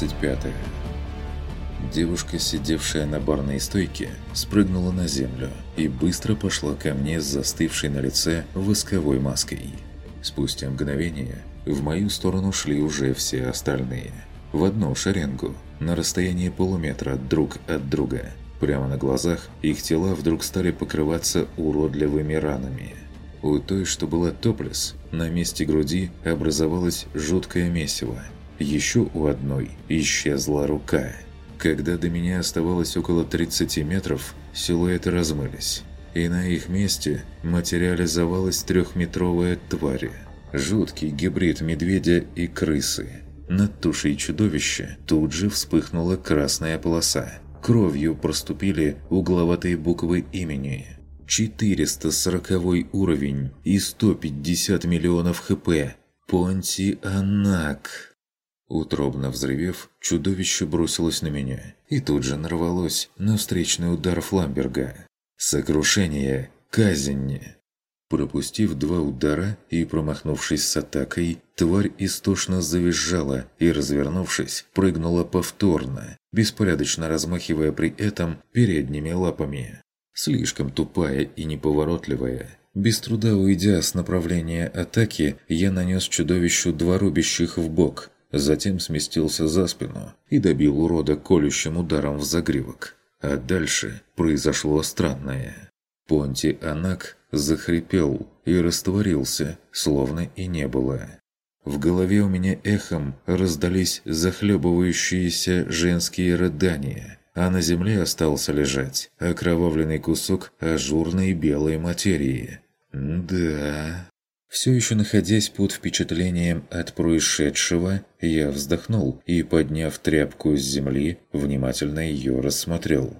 25. Девушка, сидевшая на барной стойке, спрыгнула на землю и быстро пошла ко мне с застывшей на лице восковой маской. Спустя мгновение в мою сторону шли уже все остальные. В одну шеренгу, на расстоянии полуметра друг от друга. Прямо на глазах их тела вдруг стали покрываться уродливыми ранами. У той, что была топлес, на месте груди образовалось жуткое месиво – еще у одной исчезла рука. Когда до меня оставалось около 30 метров, силуэты размылись. И на их месте материализовалась трехметровая тварь. Жуткий гибрид медведя и крысы. Над тушей чудовища тут же вспыхнула красная полоса. Кровью проступили угловатые буквы имени. 440 уровень и 150 миллионов хп. Понти Анак. Утробно взрывев, чудовище бросилось на меня и тут же нарвалось на встречный удар Фламберга. Сокрушение, казнь. Пропустив два удара и промахнувшись с атакой, тварь истошно завизжала и, развернувшись, прыгнула повторно, беспорядочно размахивая при этом передними лапами. Слишком тупая и неповоротливая. Без труда уйдя с направления атаки, я нанес чудовищу два рубящих в бок – затем сместился за спину и добил урода колющим ударом в загривок. А дальше произошло странное. Понти Анак захрипел и растворился, словно и не было. В голове у меня эхом раздались захлебывающиеся женские рыдания, а на земле остался лежать окровавленный кусок ажурной белой материи. Да... Все еще находясь под впечатлением от происшедшего, я вздохнул и, подняв тряпку с земли, внимательно ее рассмотрел.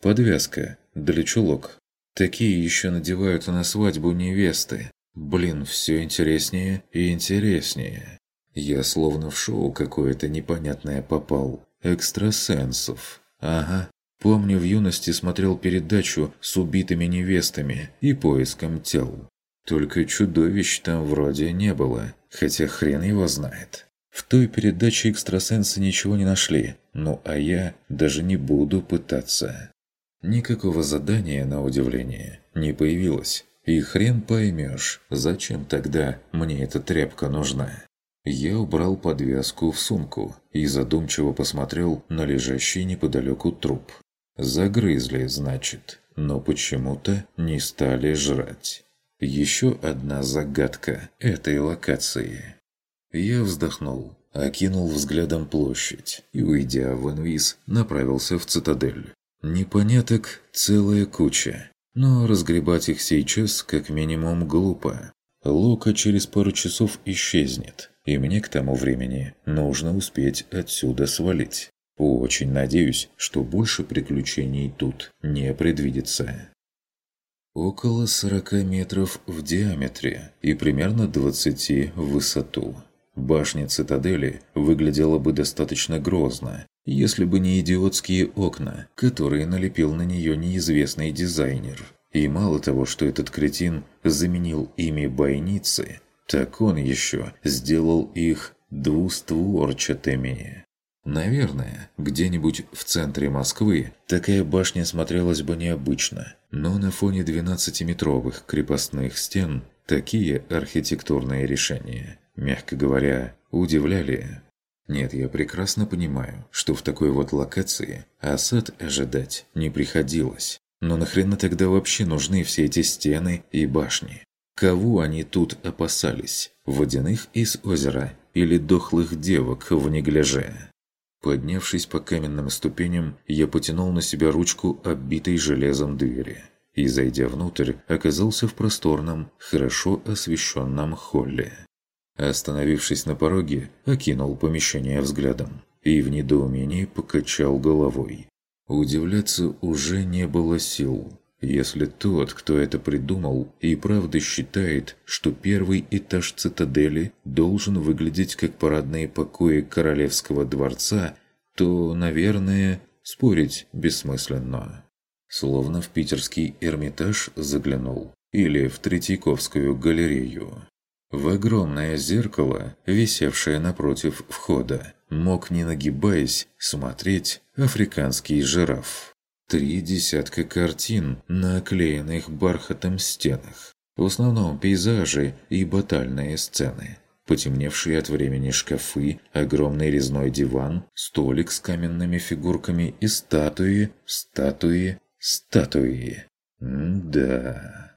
Подвязка для чулок. Такие еще надевают на свадьбу невесты. Блин, все интереснее и интереснее. Я словно в шоу какое-то непонятное попал. Экстрасенсов. Ага. Помню, в юности смотрел передачу с убитыми невестами и поиском тел. Только чудовищ там вроде не было, хотя хрен его знает. В той передаче экстрасенсы ничего не нашли, ну а я даже не буду пытаться. Никакого задания, на удивление, не появилось. И хрен поймешь, зачем тогда мне эта тряпка нужна. Я убрал подвязку в сумку и задумчиво посмотрел на лежащий неподалеку труп. Загрызли, значит, но почему-то не стали жрать. Еще одна загадка этой локации. Я вздохнул, окинул взглядом площадь и, уйдя в инвиз, направился в цитадель. Непоняток целая куча, но разгребать их сейчас как минимум глупо. Лука через пару часов исчезнет, и мне к тому времени нужно успеть отсюда свалить. Очень надеюсь, что больше приключений тут не предвидится около 40 метров в диаметре и примерно 20 в высоту. Башня цитадели выглядела бы достаточно грозно, если бы не идиотские окна, которые налепил на нее неизвестный дизайнер. И мало того, что этот кретин заменил ими бойницы, так он еще сделал их двустворчатыми. Наверное, где-нибудь в центре Москвы такая башня смотрелась бы необычно, но на фоне 12-метровых крепостных стен такие архитектурные решения, мягко говоря, удивляли. Нет, я прекрасно понимаю, что в такой вот локации осад ожидать не приходилось. Но нахрена тогда вообще нужны все эти стены и башни? Кого они тут опасались? Водяных из озера или дохлых девок в негляже? Поднявшись по каменным ступеням, я потянул на себя ручку оббитой железом двери. И, зайдя внутрь, оказался в просторном, хорошо освещенном холле. Остановившись на пороге, окинул помещение взглядом и в недоумении покачал головой. Удивляться уже не было сил. Если тот, кто это придумал, и правда считает, что первый этаж цитадели должен выглядеть как парадные покои королевского дворца, то, наверное, спорить бессмысленно. Словно в питерский Эрмитаж заглянул или в Третьяковскую галерею. В огромное зеркало, висевшее напротив входа, мог, не нагибаясь, смотреть африканский жираф. Три десятка картин на оклеенных бархатом стенах. В основном пейзажи и батальные сцены. Потемневшие от времени шкафы, огромный резной диван, столик с каменными фигурками и статуи, статуи, статуи. М да.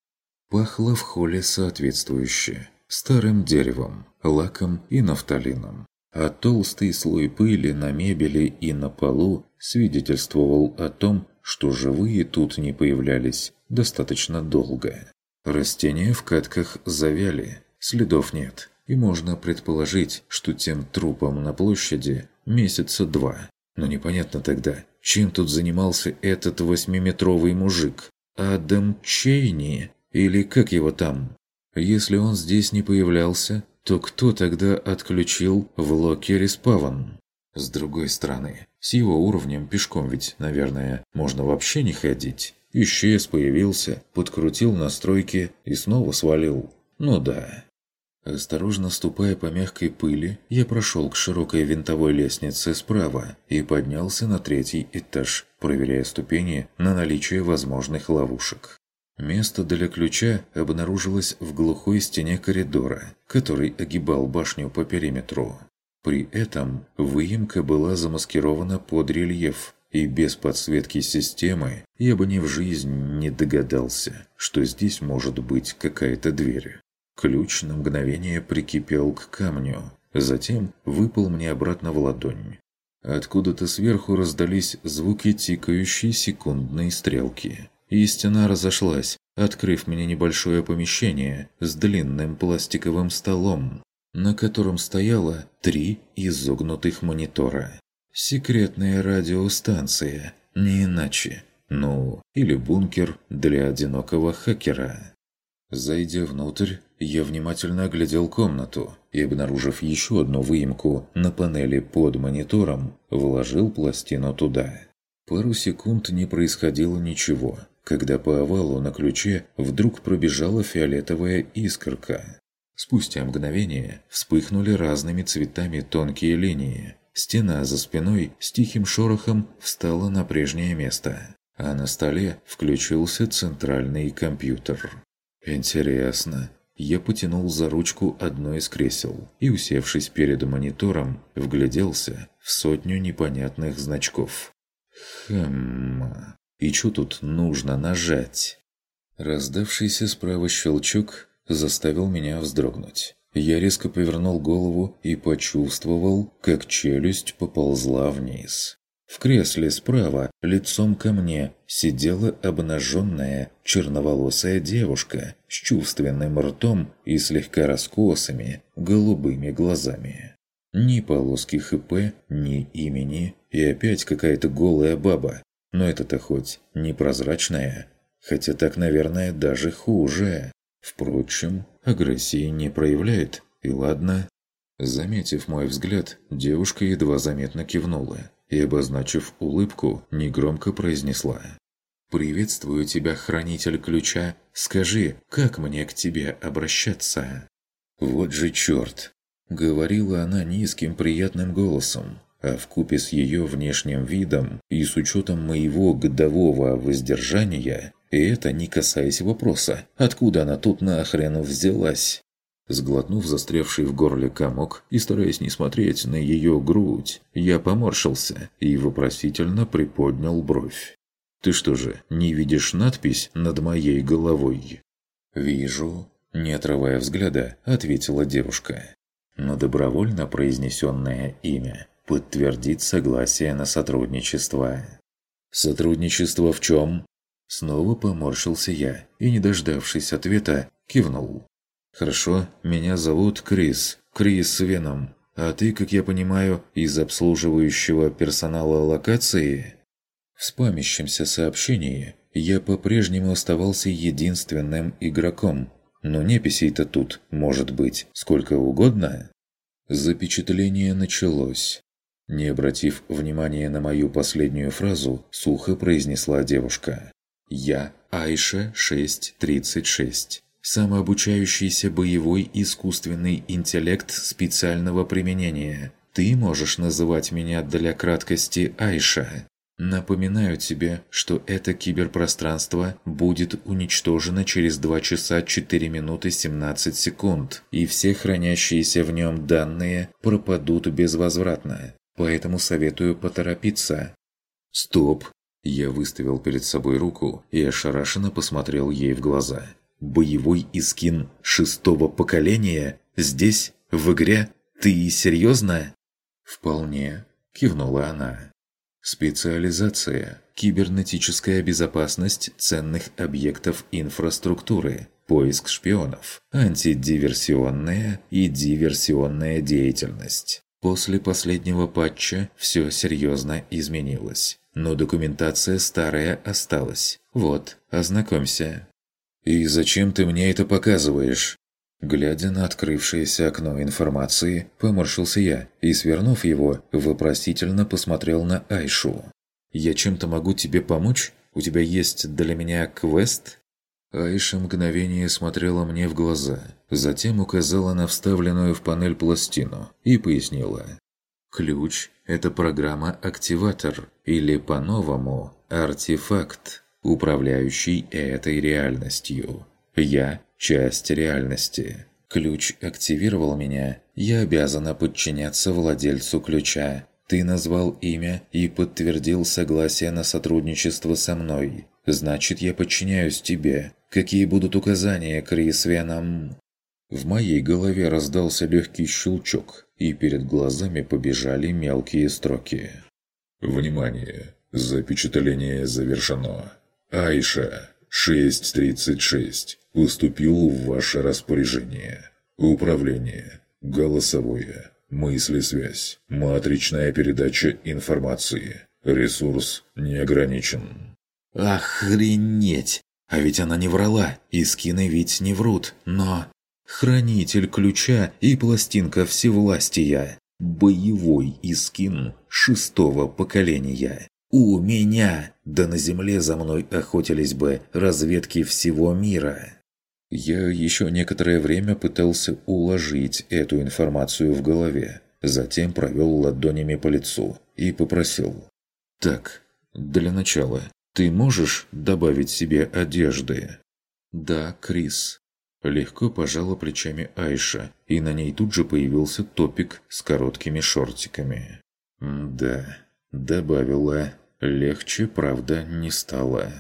Пахло в холле соответствующе. Старым деревом, лаком и нафталином. А толстый слой пыли на мебели и на полу свидетельствовал о том, что живые тут не появлялись достаточно долго. Растения в кадках завяли, следов нет, и можно предположить, что тем трупом на площади месяца два. Но непонятно тогда, чем тут занимался этот восьмиметровый мужик? Адам Чейни? Или как его там? Если он здесь не появлялся, то кто тогда отключил в локере спавн? С другой стороны, с его уровнем пешком ведь, наверное, можно вообще не ходить. Исчез, появился, подкрутил настройки и снова свалил. Ну да. Осторожно ступая по мягкой пыли, я прошел к широкой винтовой лестнице справа и поднялся на третий этаж, проверяя ступени на наличие возможных ловушек. Место для ключа обнаружилось в глухой стене коридора, который огибал башню по периметру. При этом выемка была замаскирована под рельеф, и без подсветки системы я бы ни в жизнь не догадался, что здесь может быть какая-то дверь. Ключ на мгновение прикипел к камню, затем выпал мне обратно в ладонь. Откуда-то сверху раздались звуки тикающей секундной стрелки. И стена разошлась, открыв мне небольшое помещение с длинным пластиковым столом, на котором стояло три изогнутых монитора. Секретная радиостанция, не иначе. Ну, или бункер для одинокого хакера. Зайдя внутрь, я внимательно оглядел комнату и, обнаружив еще одну выемку на панели под монитором, вложил пластину туда. Пару секунд не происходило ничего, когда по овалу на ключе вдруг пробежала фиолетовая искорка. Спустя мгновение вспыхнули разными цветами тонкие линии. Стена за спиной с тихим шорохом встала на прежнее место, а на столе включился центральный компьютер. Интересно. Я потянул за ручку одно из кресел и, усевшись перед монитором, вгляделся в сотню непонятных значков. Хм... И что тут нужно нажать? Раздавшийся справа щелчок заставил меня вздрогнуть. Я резко повернул голову и почувствовал, как челюсть поползла вниз. В кресле справа, лицом ко мне, сидела обнаженная черноволосая девушка с чувственным ртом и слегка раскосыми голубыми глазами. Ни полоски ХП, ни имени, и опять какая-то голая баба. Но это-то хоть непрозрачная. Хотя так, наверное, даже хуже. Впрочем, агрессии не проявляет, и ладно. Заметив мой взгляд, девушка едва заметно кивнула и, обозначив улыбку, негромко произнесла. «Приветствую тебя, хранитель ключа. Скажи, как мне к тебе обращаться?» «Вот же черт!» – говорила она низким приятным голосом, а в купе с ее внешним видом и с учетом моего годового воздержания, и это не касаясь вопроса, откуда она тут нахрен взялась. Сглотнув застрявший в горле комок и стараясь не смотреть на ее грудь, я поморщился и вопросительно приподнял бровь. «Ты что же, не видишь надпись над моей головой?» «Вижу», – не отрывая взгляда, ответила девушка. Но добровольно произнесенное имя подтвердит согласие на сотрудничество. «Сотрудничество в чем?» Снова поморщился я и, не дождавшись ответа, кивнул. «Хорошо, меня зовут Крис, Крис Веном. А ты, как я понимаю, из обслуживающего персонала локации?» В спамящемся сообщении я по-прежнему оставался единственным игроком, но неписей-то тут, может быть, сколько угодно. Запечатление началось. Не обратив внимания на мою последнюю фразу, сухо произнесла девушка. «Я Айша 636. Самообучающийся боевой искусственный интеллект специального применения. Ты можешь называть меня для краткости Айша. Напоминаю тебе, что это киберпространство будет уничтожено через 2 часа 4 минуты 17 секунд, и все хранящиеся в нем данные пропадут безвозвратно. Поэтому советую поторопиться. Стоп! Я выставил перед собой руку и ошарашенно посмотрел ей в глаза. Боевой искин шестого поколения? Здесь? В игре? Ты серьезно? Вполне, кивнула она. Специализация. Кибернетическая безопасность ценных объектов инфраструктуры. Поиск шпионов. Антидиверсионная и диверсионная деятельность. После последнего патча все серьезно изменилось. Но документация старая осталась. Вот, ознакомься. «И зачем ты мне это показываешь?» Глядя на открывшееся окно информации, поморщился я и, свернув его, вопросительно посмотрел на Айшу. «Я чем-то могу тебе помочь? У тебя есть для меня квест?» Айша мгновение смотрела мне в глаза, затем указала на вставленную в панель пластину и пояснила. «Ключ – это программа-активатор, или по-новому – артефакт, управляющий этой реальностью. Я часть реальности. Ключ активировал меня, я обязана подчиняться владельцу ключа. Ты назвал имя и подтвердил согласие на сотрудничество со мной. Значит, я подчиняюсь тебе. Какие будут указания, Крис Веном?» В моей голове раздался легкий щелчок, и перед глазами побежали мелкие строки. «Внимание! Запечатление завершено. Айша, 6.36 поступил в ваше распоряжение. Управление. Голосовое. Мысли-связь. Матричная передача информации. Ресурс не ограничен. Охренеть! А ведь она не врала, и скины ведь не врут, но... Хранитель ключа и пластинка всевластия. Боевой искин шестого поколения. У меня! Да на земле за мной охотились бы разведки всего мира. Я еще некоторое время пытался уложить эту информацию в голове, затем провел ладонями по лицу и попросил. «Так, для начала, ты можешь добавить себе одежды?» «Да, Крис». Легко пожала плечами Айша, и на ней тут же появился топик с короткими шортиками. «Да, добавила. Легче, правда, не стало».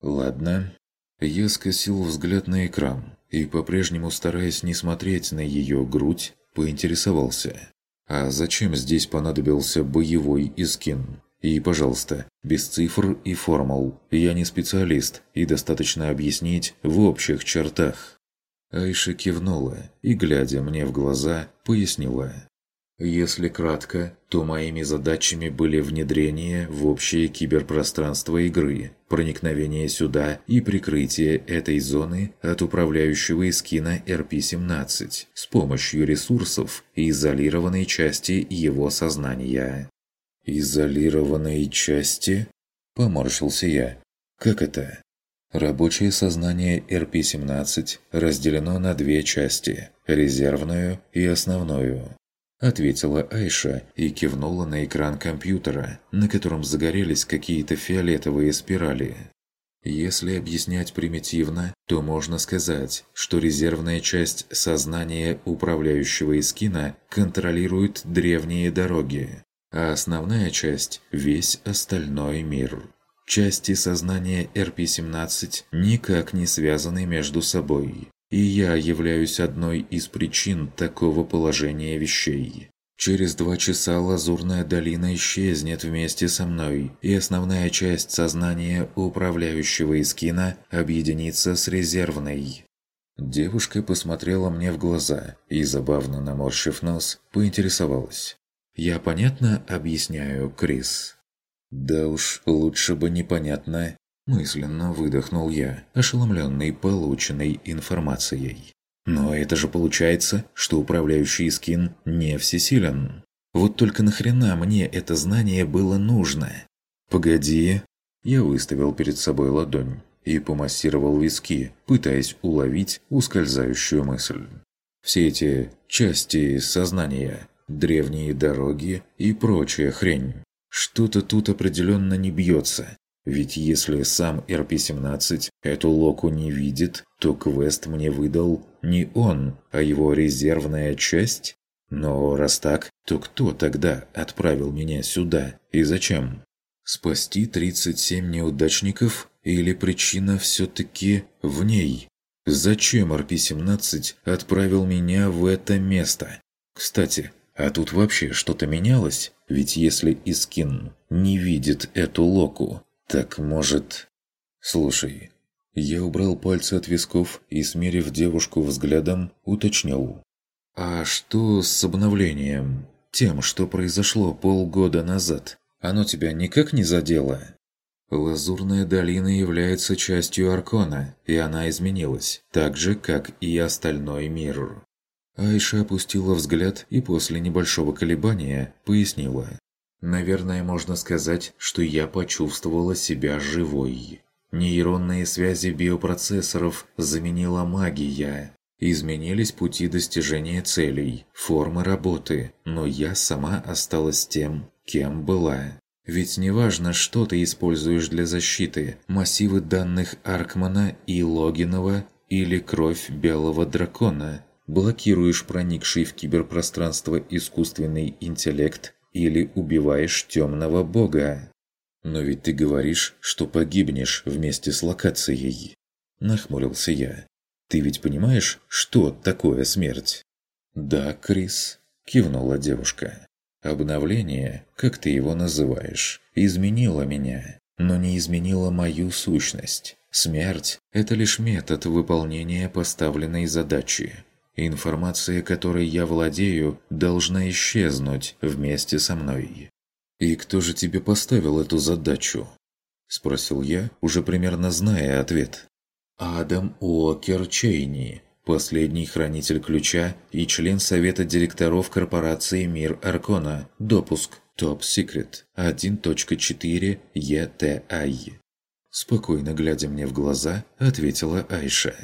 «Ладно, я скосил взгляд на экран и, по-прежнему стараясь не смотреть на ее грудь, поинтересовался. «А зачем здесь понадобился боевой искин?» И, пожалуйста, без цифр и формул. Я не специалист, и достаточно объяснить в общих чертах. Айша кивнула и, глядя мне в глаза, пояснила. Если кратко, то моими задачами были внедрение в общее киберпространство игры, проникновение сюда и прикрытие этой зоны от управляющего эскина RP-17 с помощью ресурсов и изолированной части его сознания. «Изолированной части?» – поморщился я. «Как это?» Рабочее сознание RP-17 разделено на две части – резервную и основную. Ответила Айша и кивнула на экран компьютера, на котором загорелись какие-то фиолетовые спирали. Если объяснять примитивно, то можно сказать, что резервная часть сознания управляющего эскина контролирует древние дороги, а основная часть – весь остальной мир. Части сознания RP-17 никак не связаны между собой. И я являюсь одной из причин такого положения вещей. Через два часа Лазурная долина исчезнет вместе со мной, и основная часть сознания управляющего Искина объединится с резервной. Девушка посмотрела мне в глаза и, забавно наморщив нос, поинтересовалась. «Я понятно объясняю, Крис?» «Да уж, лучше бы непонятно Мысленно выдохнул я, ошеломленный полученной информацией. Но это же получается, что управляющий скин не всесилен. Вот только нахрена мне это знание было нужно? Погоди. Я выставил перед собой ладонь и помассировал виски, пытаясь уловить ускользающую мысль. Все эти части сознания, древние дороги и прочая хрень. Что-то тут определенно не бьется. Ведь если сам РП-17 эту локу не видит, то квест мне выдал не он, а его резервная часть? Но раз так, то кто тогда отправил меня сюда и зачем? Спасти 37 неудачников или причина все-таки в ней? Зачем РП-17 отправил меня в это место? Кстати, а тут вообще что-то менялось? Ведь если Искин не видит эту локу, так может... Слушай, я убрал пальцы от висков и, смерив девушку взглядом, уточнил. А что с обновлением? Тем, что произошло полгода назад? Оно тебя никак не задело? Лазурная долина является частью Аркона, и она изменилась, так же, как и остальной мир. Айша опустила взгляд и после небольшого колебания пояснила. «Наверное, можно сказать, что я почувствовала себя живой. Нейронные связи биопроцессоров заменила магия. Изменились пути достижения целей, формы работы, но я сама осталась тем, кем была. Ведь неважно, что ты используешь для защиты, массивы данных Аркмана и Логинова или кровь Белого Дракона, блокируешь проникший в киберпространство искусственный интеллект или убиваешь темного бога. Но ведь ты говоришь, что погибнешь вместе с локацией. Нахмурился я. Ты ведь понимаешь, что такое смерть? Да, Крис, кивнула девушка. Обновление, как ты его называешь, изменило меня, но не изменило мою сущность. Смерть – это лишь метод выполнения поставленной задачи. Информация, которой я владею, должна исчезнуть вместе со мной. «И кто же тебе поставил эту задачу?» – спросил я, уже примерно зная ответ. «Адам Уокер Чейни, Последний хранитель ключа и член совета директоров корпорации «Мир Аркона». Допуск. Топ Секрет. 1.4 ETI. Спокойно глядя мне в глаза, ответила Айша.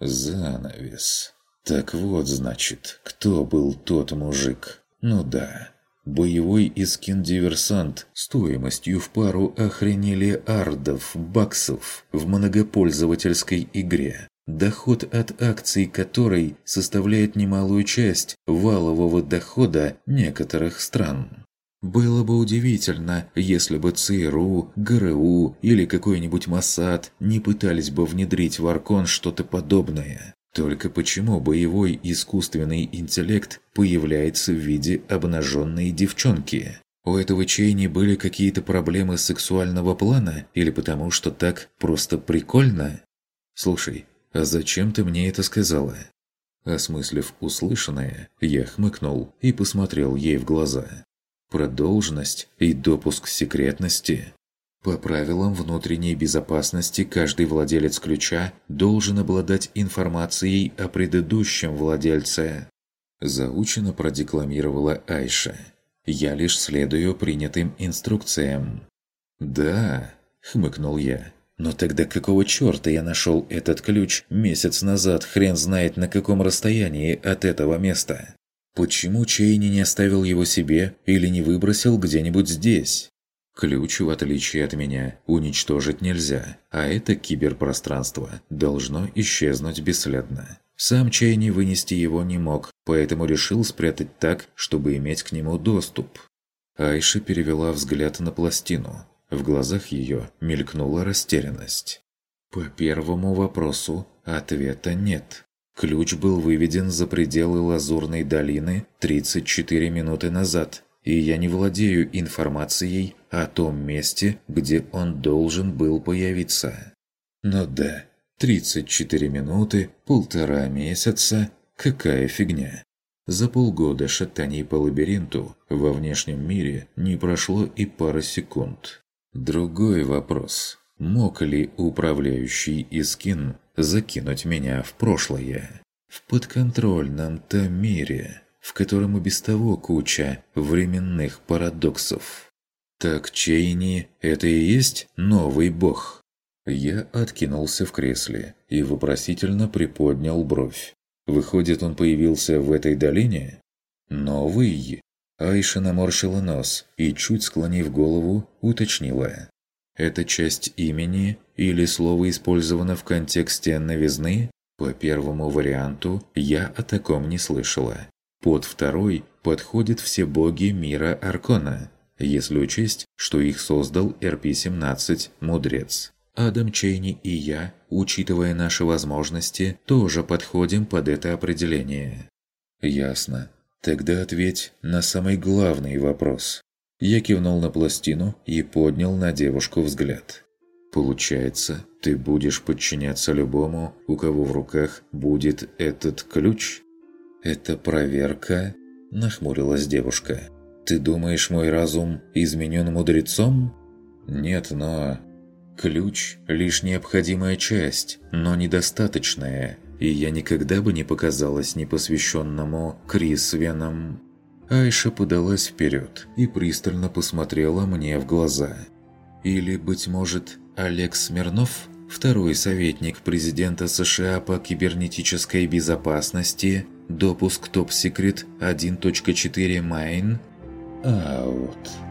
Занавес. Так вот, значит, кто был тот мужик? Ну да. Боевой искин-диверсант стоимостью в пару охренели ардов, баксов в многопользовательской игре доход от акций которой составляет немалую часть валового дохода некоторых стран. Было бы удивительно, если бы ЦРУ, ГРУ или какой-нибудь МОСАД не пытались бы внедрить в Аркон что-то подобное. Только почему боевой искусственный интеллект появляется в виде обнаженной девчонки? У этого Чейни были какие-то проблемы сексуального плана или потому что так просто прикольно? Слушай, «А зачем ты мне это сказала?» Осмыслив услышанное, я хмыкнул и посмотрел ей в глаза. Про должность и допуск секретности. По правилам внутренней безопасности каждый владелец ключа должен обладать информацией о предыдущем владельце. Заучено продекламировала Айша. Я лишь следую принятым инструкциям. «Да», — хмыкнул я, но тогда какого черта я нашел этот ключ месяц назад, хрен знает на каком расстоянии от этого места? Почему Чейни не оставил его себе или не выбросил где-нибудь здесь? Ключ, в отличие от меня, уничтожить нельзя, а это киберпространство должно исчезнуть бесследно. Сам Чейни вынести его не мог, поэтому решил спрятать так, чтобы иметь к нему доступ. Айша перевела взгляд на пластину, в глазах ее мелькнула растерянность. По первому вопросу ответа нет. Ключ был выведен за пределы Лазурной долины 34 минуты назад, и я не владею информацией о том месте, где он должен был появиться. Но да, 34 минуты, полтора месяца – какая фигня. За полгода шатаний по лабиринту во внешнем мире не прошло и пара секунд. Другой вопрос. Мог ли управляющий Искин закинуть меня в прошлое? В подконтрольном-то мире, в котором и без того куча временных парадоксов. Так Чейни – это и есть новый бог? Я откинулся в кресле и вопросительно приподнял бровь. Выходит, он появился в этой долине? Новый? Айша наморщила нос и, чуть склонив голову, уточнила. Это часть имени или слово использовано в контексте новизны? По первому варианту я о таком не слышала. Под второй подходят все боги мира Аркона, если учесть, что их создал РП-17 «Мудрец». Адам Чейни и я, учитывая наши возможности, тоже подходим под это определение. Ясно. Тогда ответь на самый главный вопрос. Я кивнул на пластину и поднял на девушку взгляд. Получается, ты будешь подчиняться любому, у кого в руках будет этот ключ? Это проверка? Нахмурилась девушка. Ты думаешь, мой разум изменен мудрецом? Нет, но... Ключ – лишь необходимая часть, но недостаточная, и я никогда бы не показалась непосвященному Крис. Айша подалась вперед и пристально посмотрела мне в глаза. Или, быть может, Олег Смирнов, второй советник президента США по кибернетической безопасности, допуск топ-секрет 1.4 Майн? А вот...